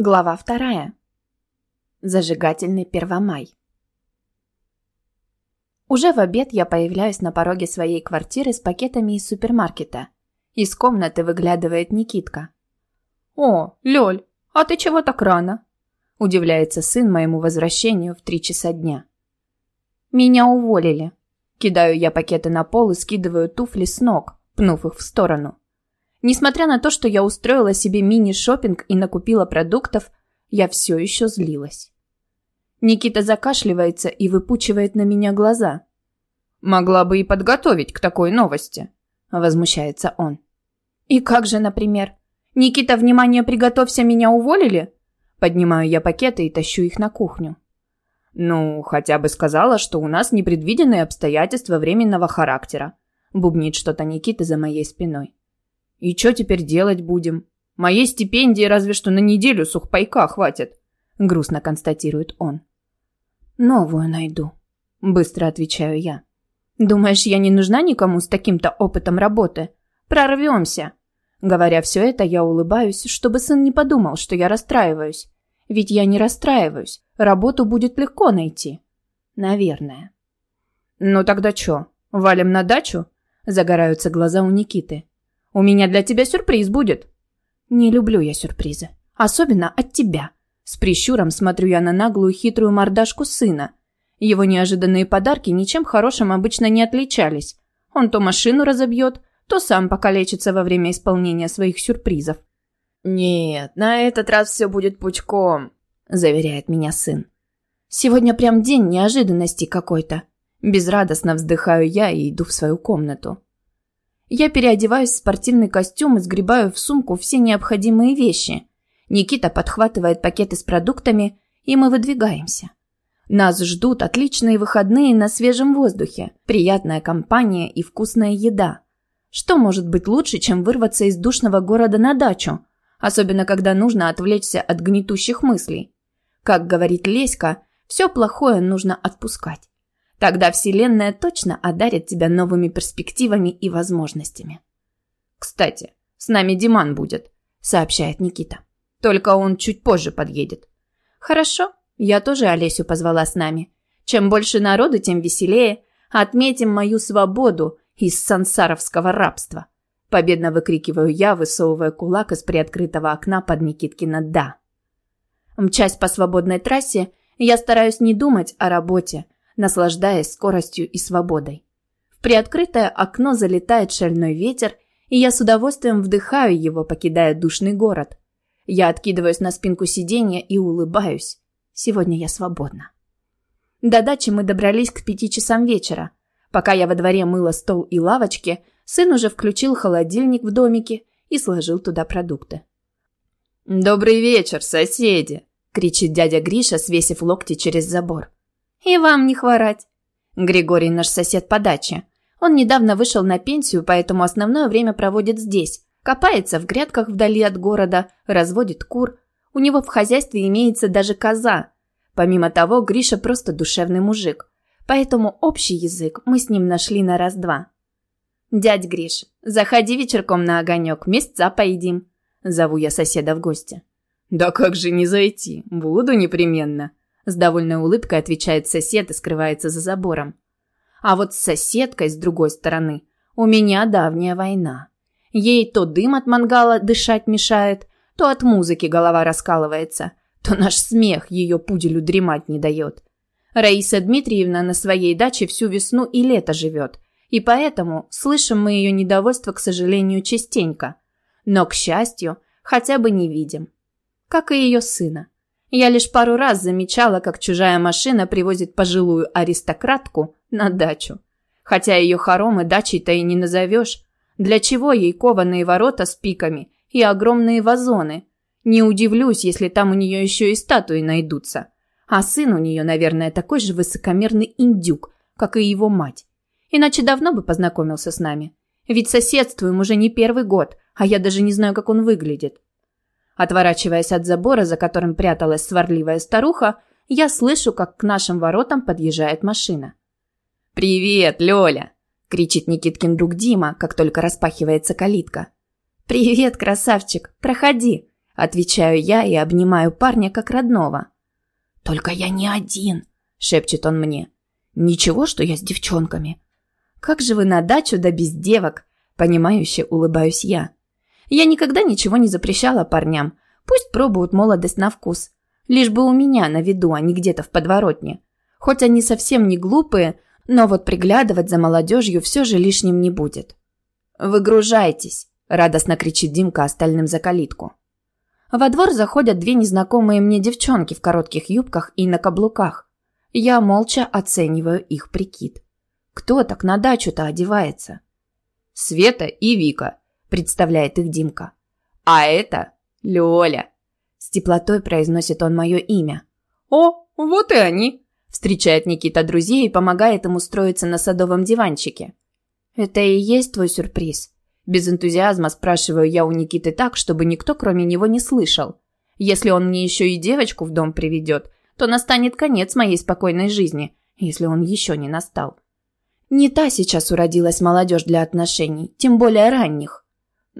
Глава вторая. Зажигательный Первомай. Уже в обед я появляюсь на пороге своей квартиры с пакетами из супермаркета. Из комнаты выглядывает Никитка. «О, Лёль, а ты чего так рано?» Удивляется сын моему возвращению в три часа дня. «Меня уволили». Кидаю я пакеты на пол и скидываю туфли с ног, пнув их в сторону. Несмотря на то, что я устроила себе мини-шопинг и накупила продуктов, я все еще злилась. Никита закашливается и выпучивает на меня глаза. «Могла бы и подготовить к такой новости», – возмущается он. «И как же, например? Никита, внимание, приготовься, меня уволили?» Поднимаю я пакеты и тащу их на кухню. «Ну, хотя бы сказала, что у нас непредвиденные обстоятельства временного характера», – бубнит что-то Никита за моей спиной. И что теперь делать будем? Моей стипендии разве что на неделю сухпайка хватит, грустно констатирует он. Новую найду, быстро отвечаю я. Думаешь, я не нужна никому с таким-то опытом работы? Прорвемся. Говоря все это, я улыбаюсь, чтобы сын не подумал, что я расстраиваюсь. Ведь я не расстраиваюсь. Работу будет легко найти. Наверное. Ну тогда что, валим на дачу? Загораются глаза у Никиты. У меня для тебя сюрприз будет». «Не люблю я сюрпризы. Особенно от тебя». С прищуром смотрю я на наглую хитрую мордашку сына. Его неожиданные подарки ничем хорошим обычно не отличались. Он то машину разобьет, то сам покалечится во время исполнения своих сюрпризов. «Нет, на этот раз все будет пучком», – заверяет меня сын. «Сегодня прям день неожиданностей какой-то». Безрадостно вздыхаю я и иду в свою комнату. Я переодеваюсь в спортивный костюм и сгребаю в сумку все необходимые вещи. Никита подхватывает пакеты с продуктами, и мы выдвигаемся. Нас ждут отличные выходные на свежем воздухе, приятная компания и вкусная еда. Что может быть лучше, чем вырваться из душного города на дачу, особенно когда нужно отвлечься от гнетущих мыслей? Как говорит Леська, все плохое нужно отпускать. Тогда Вселенная точно одарит тебя новыми перспективами и возможностями. «Кстати, с нами Диман будет», — сообщает Никита. «Только он чуть позже подъедет». «Хорошо, я тоже Олесю позвала с нами. Чем больше народу, тем веселее. Отметим мою свободу из сансаровского рабства». Победно выкрикиваю я, высовывая кулак из приоткрытого окна под Никиткино «да». Мчась по свободной трассе, я стараюсь не думать о работе, наслаждаясь скоростью и свободой. В приоткрытое окно залетает шальной ветер, и я с удовольствием вдыхаю его, покидая душный город. Я откидываюсь на спинку сиденья и улыбаюсь. Сегодня я свободна. До дачи мы добрались к пяти часам вечера. Пока я во дворе мыла стол и лавочки, сын уже включил холодильник в домике и сложил туда продукты. «Добрый вечер, соседи!» – кричит дядя Гриша, свесив локти через забор. «И вам не хворать». Григорий наш сосед по даче. Он недавно вышел на пенсию, поэтому основное время проводит здесь. Копается в грядках вдали от города, разводит кур. У него в хозяйстве имеется даже коза. Помимо того, Гриша просто душевный мужик. Поэтому общий язык мы с ним нашли на раз-два. «Дядь Гриш, заходи вечерком на огонек, места поедим». Зову я соседа в гости. «Да как же не зайти? Буду непременно», с довольной улыбкой отвечает сосед и скрывается за забором. А вот с соседкой с другой стороны у меня давняя война. Ей то дым от мангала дышать мешает, то от музыки голова раскалывается, то наш смех ее пуделю дремать не дает. Раиса Дмитриевна на своей даче всю весну и лето живет, и поэтому слышим мы ее недовольство, к сожалению, частенько. Но, к счастью, хотя бы не видим. Как и ее сына. Я лишь пару раз замечала, как чужая машина привозит пожилую аристократку на дачу. Хотя ее хоромы дачей-то и не назовешь. Для чего ей кованые ворота с пиками и огромные вазоны? Не удивлюсь, если там у нее еще и статуи найдутся. А сын у нее, наверное, такой же высокомерный индюк, как и его мать. Иначе давно бы познакомился с нами. Ведь соседствуем уже не первый год, а я даже не знаю, как он выглядит. Отворачиваясь от забора, за которым пряталась сварливая старуха, я слышу, как к нашим воротам подъезжает машина. «Привет, Лёля!» – кричит Никиткин друг Дима, как только распахивается калитка. «Привет, красавчик! Проходи!» – Отвечаю я и обнимаю парня как родного. «Только я не один», — шепчет он мне. «Ничего, что я с девчонками». «Как же вы на дачу да без девок?» Понимающе улыбаюсь я. Я никогда ничего не запрещала парням. Пусть пробуют молодость на вкус. Лишь бы у меня на виду, а не где-то в подворотне. Хоть они совсем не глупые, но вот приглядывать за молодежью все же лишним не будет. «Выгружайтесь!» – радостно кричит Димка остальным за калитку. Во двор заходят две незнакомые мне девчонки в коротких юбках и на каблуках. Я молча оцениваю их прикид. Кто так на дачу-то одевается? Света и Вика, представляет их Димка. А это Лёля. С теплотой произносит он мое имя. О, вот и они. Встречает Никита друзей и помогает им устроиться на садовом диванчике. Это и есть твой сюрприз. Без энтузиазма спрашиваю я у Никиты так, чтобы никто кроме него не слышал. Если он мне еще и девочку в дом приведет, то настанет конец моей спокойной жизни, если он еще не настал. Не та сейчас уродилась молодежь для отношений, тем более ранних.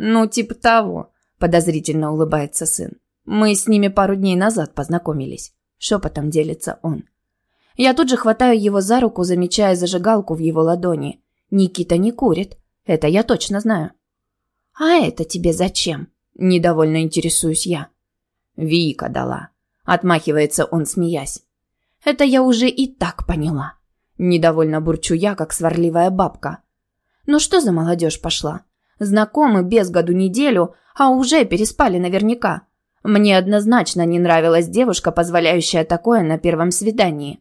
Ну, типа того, подозрительно улыбается сын. Мы с ними пару дней назад познакомились. Шепотом делится он. Я тут же хватаю его за руку, замечая зажигалку в его ладони. Никита не курит. Это я точно знаю. «А это тебе зачем?» – недовольно интересуюсь я. «Вика дала», – отмахивается он, смеясь. «Это я уже и так поняла». Недовольно бурчу я, как сварливая бабка. Ну что за молодежь пошла? Знакомы без году неделю, а уже переспали наверняка. Мне однозначно не нравилась девушка, позволяющая такое на первом свидании.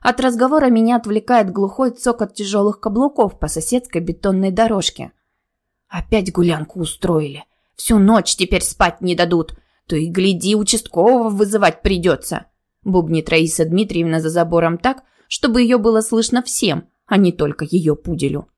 От разговора меня отвлекает глухой цокот тяжелых каблуков по соседской бетонной дорожке. Опять гулянку устроили. Всю ночь теперь спать не дадут. То и гляди, участкового вызывать придется. Бубнит Раиса Дмитриевна за забором так, чтобы ее было слышно всем, а не только ее пуделю.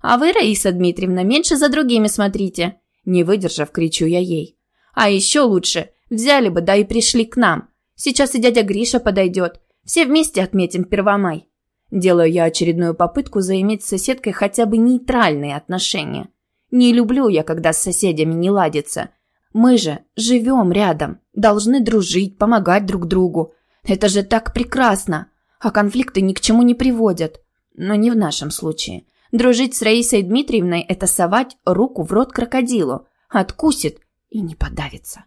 «А вы, Раиса Дмитриевна, меньше за другими смотрите!» Не выдержав, кричу я ей. «А еще лучше, взяли бы, да и пришли к нам. Сейчас и дядя Гриша подойдет. Все вместе отметим Первомай». Делаю я очередную попытку заиметь с соседкой хотя бы нейтральные отношения. Не люблю я, когда с соседями не ладится. Мы же живем рядом, должны дружить, помогать друг другу. Это же так прекрасно а конфликты ни к чему не приводят. Но не в нашем случае. Дружить с Раисой Дмитриевной – это совать руку в рот крокодилу. Откусит и не подавится.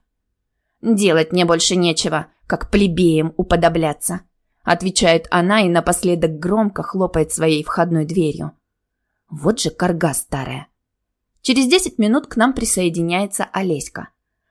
«Делать мне больше нечего, как плебеям уподобляться», – отвечает она и напоследок громко хлопает своей входной дверью. Вот же корга старая. Через десять минут к нам присоединяется Олеська.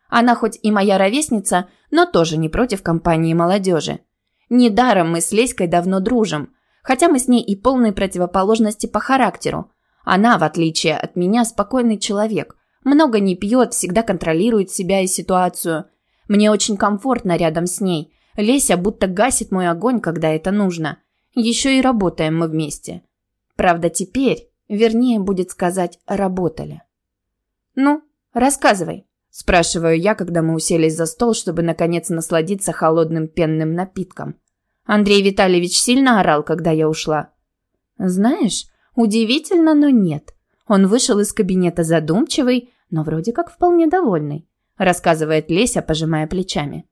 Она хоть и моя ровесница, но тоже не против компании молодежи. Недаром мы с Леськой давно дружим, хотя мы с ней и полной противоположности по характеру. Она, в отличие от меня, спокойный человек. Много не пьет, всегда контролирует себя и ситуацию. Мне очень комфортно рядом с ней. Леся будто гасит мой огонь, когда это нужно. Еще и работаем мы вместе. Правда, теперь, вернее, будет сказать, работали. «Ну, рассказывай», Спрашиваю я, когда мы уселись за стол, чтобы наконец насладиться холодным пенным напитком. Андрей Витальевич сильно орал, когда я ушла. Знаешь, удивительно, но нет. Он вышел из кабинета задумчивый, но вроде как вполне довольный, рассказывает Леся, пожимая плечами.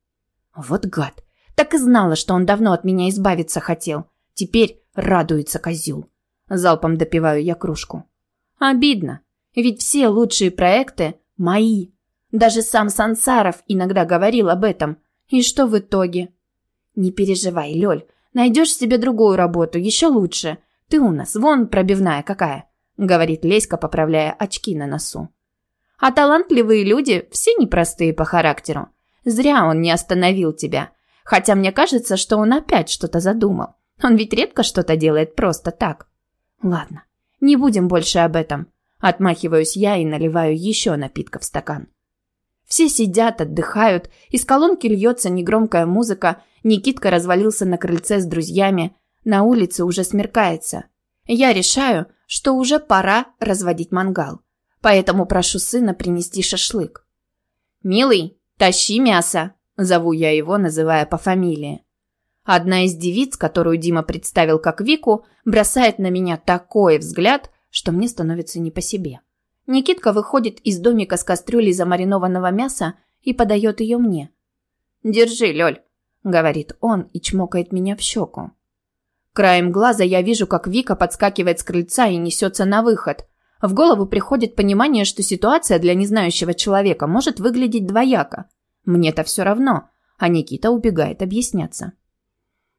Вот гад. Так и знала, что он давно от меня избавиться хотел. Теперь радуется козел. Залпом допиваю я кружку. Обидно, ведь все лучшие проекты мои. Даже сам Сансаров иногда говорил об этом. И что в итоге? Не переживай, Лёль. Найдешь себе другую работу, еще лучше. Ты у нас вон пробивная какая, говорит Леська, поправляя очки на носу. А талантливые люди все непростые по характеру. Зря он не остановил тебя. Хотя мне кажется, что он опять что-то задумал. Он ведь редко что-то делает просто так. Ладно, не будем больше об этом. Отмахиваюсь я и наливаю еще напитка в стакан. Все сидят, отдыхают, из колонки льется негромкая музыка, Никитка развалился на крыльце с друзьями, на улице уже смеркается. Я решаю, что уже пора разводить мангал, поэтому прошу сына принести шашлык. «Милый, тащи мясо!» – зову я его, называя по фамилии. Одна из девиц, которую Дима представил как Вику, бросает на меня такой взгляд, что мне становится не по себе. Никитка выходит из домика с кастрюлей замаринованного мяса и подает ее мне. «Держи, Лёль», — говорит он и чмокает меня в щеку. Краем глаза я вижу, как Вика подскакивает с крыльца и несется на выход. В голову приходит понимание, что ситуация для незнающего человека может выглядеть двояко. Мне-то все равно, а Никита убегает объясняться.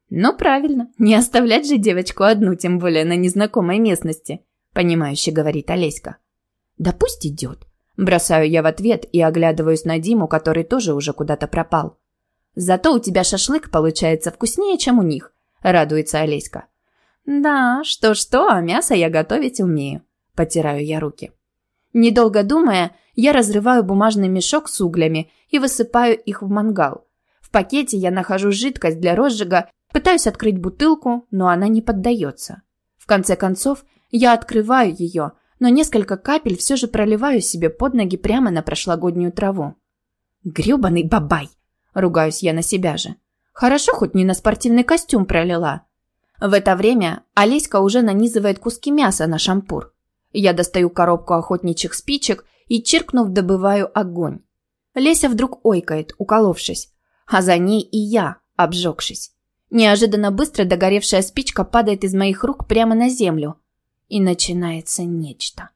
«Ну, правильно, не оставлять же девочку одну, тем более на незнакомой местности», — понимающе говорит Олеська. «Да пусть идет», — бросаю я в ответ и оглядываюсь на Диму, который тоже уже куда-то пропал. «Зато у тебя шашлык получается вкуснее, чем у них», — радуется Олеська. «Да, что-что, а мясо я готовить умею», — потираю я руки. Недолго думая, я разрываю бумажный мешок с углями и высыпаю их в мангал. В пакете я нахожу жидкость для розжига, пытаюсь открыть бутылку, но она не поддается. В конце концов, я открываю ее, но несколько капель все же проливаю себе под ноги прямо на прошлогоднюю траву. «Грёбаный бабай!» – ругаюсь я на себя же. Хорошо, хоть не на спортивный костюм пролила. В это время Олеська уже нанизывает куски мяса на шампур. Я достаю коробку охотничьих спичек и, чиркнув, добываю огонь. Леся вдруг ойкает, уколовшись, а за ней и я, обжегшись. Неожиданно быстро догоревшая спичка падает из моих рук прямо на землю. И начинается нечто.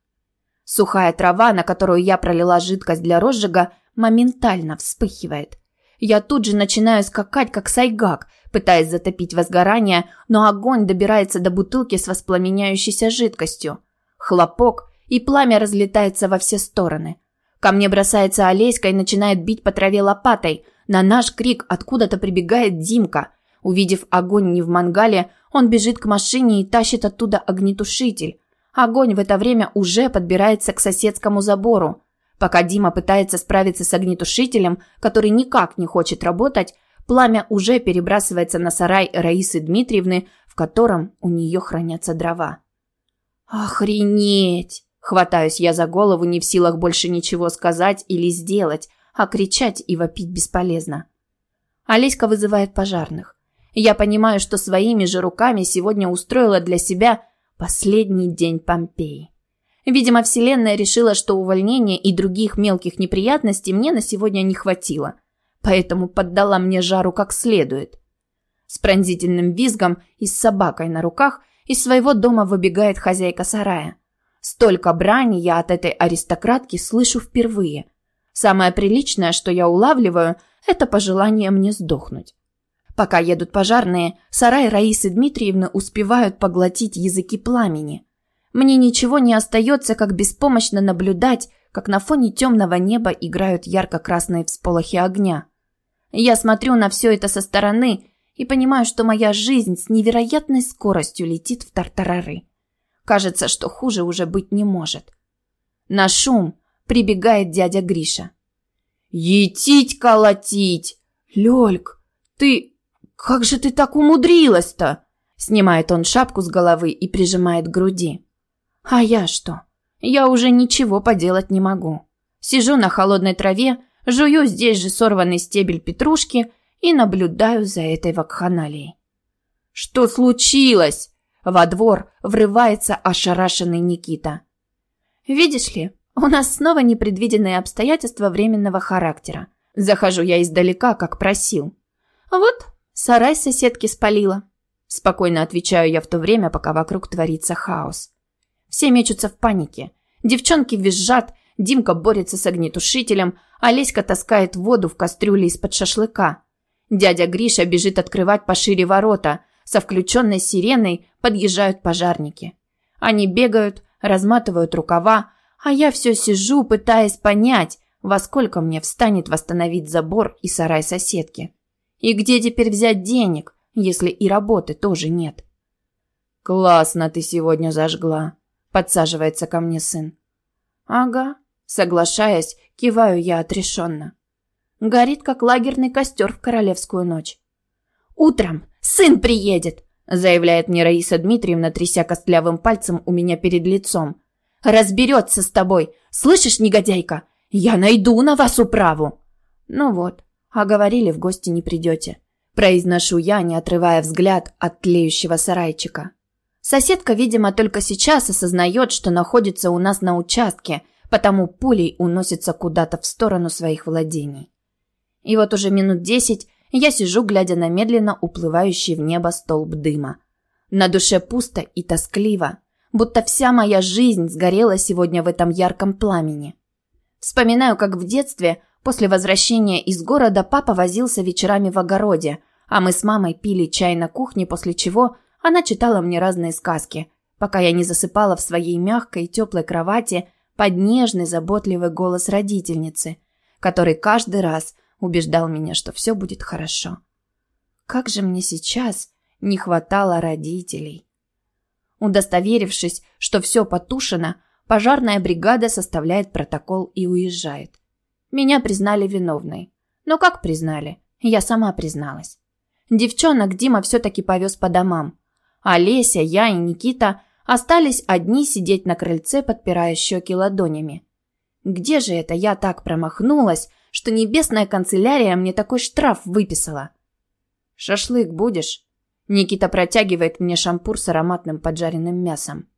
Сухая трава, на которую я пролила жидкость для розжига, моментально вспыхивает. Я тут же начинаю скакать, как сайгак, пытаясь затопить возгорание, но огонь добирается до бутылки с воспламеняющейся жидкостью. Хлопок, и пламя разлетается во все стороны. Ко мне бросается Олеська и начинает бить по траве лопатой. На наш крик откуда-то прибегает Димка. Увидев огонь не в мангале, он бежит к машине и тащит оттуда огнетушитель. Огонь в это время уже подбирается к соседскому забору. Пока Дима пытается справиться с огнетушителем, который никак не хочет работать, пламя уже перебрасывается на сарай Раисы Дмитриевны, в котором у нее хранятся дрова. «Охренеть!» Хватаюсь я за голову, не в силах больше ничего сказать или сделать, а кричать и вопить бесполезно. Олеська вызывает пожарных. Я понимаю, что своими же руками сегодня устроила для себя последний день Помпеи. Видимо, Вселенная решила, что увольнения и других мелких неприятностей мне на сегодня не хватило, поэтому поддала мне жару как следует. С пронзительным визгом и с собакой на руках из своего дома выбегает хозяйка сарая. Столько брани я от этой аристократки слышу впервые. Самое приличное, что я улавливаю, это пожелание мне сдохнуть. Пока едут пожарные, сарай Раисы Дмитриевны успевают поглотить языки пламени – мне ничего не остается, как беспомощно наблюдать, как на фоне темного неба играют ярко-красные всполохи огня. Я смотрю на все это со стороны и понимаю, что моя жизнь с невероятной скоростью летит в тартарары. Кажется, что хуже уже быть не может. На шум прибегает дядя Гриша. «Етить колотить! Лёльк, ты... Как же ты так умудрилась-то?» Снимает он шапку с головы и прижимает к груди. А я что? Я уже ничего поделать не могу. Сижу на холодной траве, жую здесь же сорванный стебель петрушки и наблюдаю за этой вакханалией. «Что случилось?» Во двор врывается ошарашенный Никита. «Видишь ли, у нас снова непредвиденные обстоятельства временного характера. Захожу я издалека, как просил. Вот, сарай соседки спалила. Спокойно отвечаю я в то время, пока вокруг творится хаос. Все мечутся в панике. Девчонки визжат, Димка борется с огнетушителем, а таскает воду в кастрюле из-под шашлыка. Дядя Гриша бежит открывать пошире ворота. Со включенной сиреной подъезжают пожарники. Они бегают, разматывают рукава, а я все сижу, пытаясь понять, во сколько мне встанет восстановить забор и сарай соседки. И где теперь взять денег, если и работы тоже нет? «Классно ты сегодня зажгла», Подсаживается ко мне сын. Ага, соглашаясь, киваю я отрешенно. Горит, как лагерный костер в королевскую ночь. «Утром сын приедет!» заявляет мне Раиса Дмитриевна, тряся костлявым пальцем у меня перед лицом. «Разберется с тобой! Слышишь, негодяйка? Я найду на вас управу!» «Ну вот, а говорили, в гости не придете», произношу я, не отрывая взгляд от тлеющего сарайчика. Соседка, видимо, только сейчас осознает, что находится у нас на участке, потому пулей уносится куда-то в сторону своих владений. И вот уже минут десять я сижу, глядя на медленно уплывающий в небо столб дыма. На душе пусто и тоскливо, будто вся моя жизнь сгорела сегодня в этом ярком пламени. Вспоминаю, как в детстве, после возвращения из города, папа возился вечерами в огороде, а мы с мамой пили чай на кухне, после чего она читала мне разные сказки, пока я не засыпала в своей мягкой теплой кровати под нежный заботливый голос родительницы, который каждый раз убеждал меня, что все будет хорошо. Как же мне сейчас не хватало родителей. Удостоверившись, что все потушено, пожарная бригада составляет протокол и уезжает. Меня признали виновной. Но как признали? Я сама призналась. Девчонок Дима все-таки повез по домам. Олеся, я и Никита остались одни сидеть на крыльце, подпирая щеки ладонями. Где же это я так промахнулась, что небесная канцелярия мне такой штраф выписала? «Шашлык будешь?» Никита протягивает мне шампур с ароматным поджаренным мясом.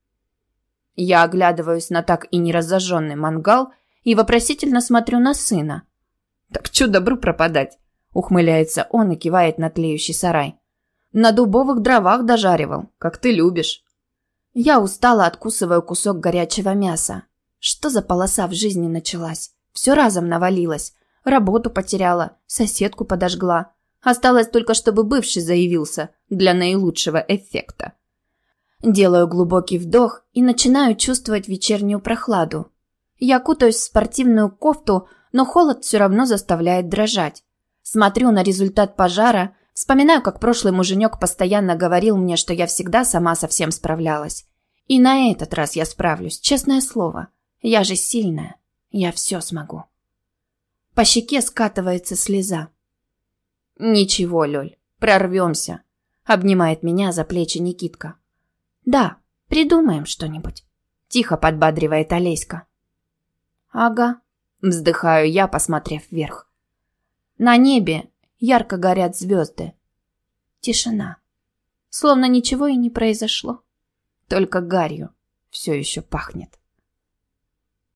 Я оглядываюсь на так и не разожженный мангал и вопросительно смотрю на сына. «Так чё добру пропадать?» Ухмыляется он и кивает на тлеющий сарай. «На дубовых дровах дожаривал, как ты любишь». Я устало откусываю кусок горячего мяса. Что за полоса в жизни началась? Все разом навалилось. Работу потеряла, соседку подожгла. Осталось только, чтобы бывший заявился для наилучшего эффекта. Делаю глубокий вдох и начинаю чувствовать вечернюю прохладу. Я кутаюсь в спортивную кофту, но холод все равно заставляет дрожать. Смотрю на результат пожара, вспоминаю, как прошлый муженек постоянно говорил мне, что я всегда сама со всем справлялась. И на этот раз я справлюсь, честное слово. Я же сильная. Я все смогу. По щеке скатывается слеза. «Ничего, Лёль, прорвемся», — обнимает меня за плечи Никитка. «Да, придумаем что-нибудь», — тихо подбадривает Олеська. «Ага», — вздыхаю я, посмотрев вверх. На небе ярко горят звезды. Тишина. Словно ничего и не произошло. Только гарью все еще пахнет.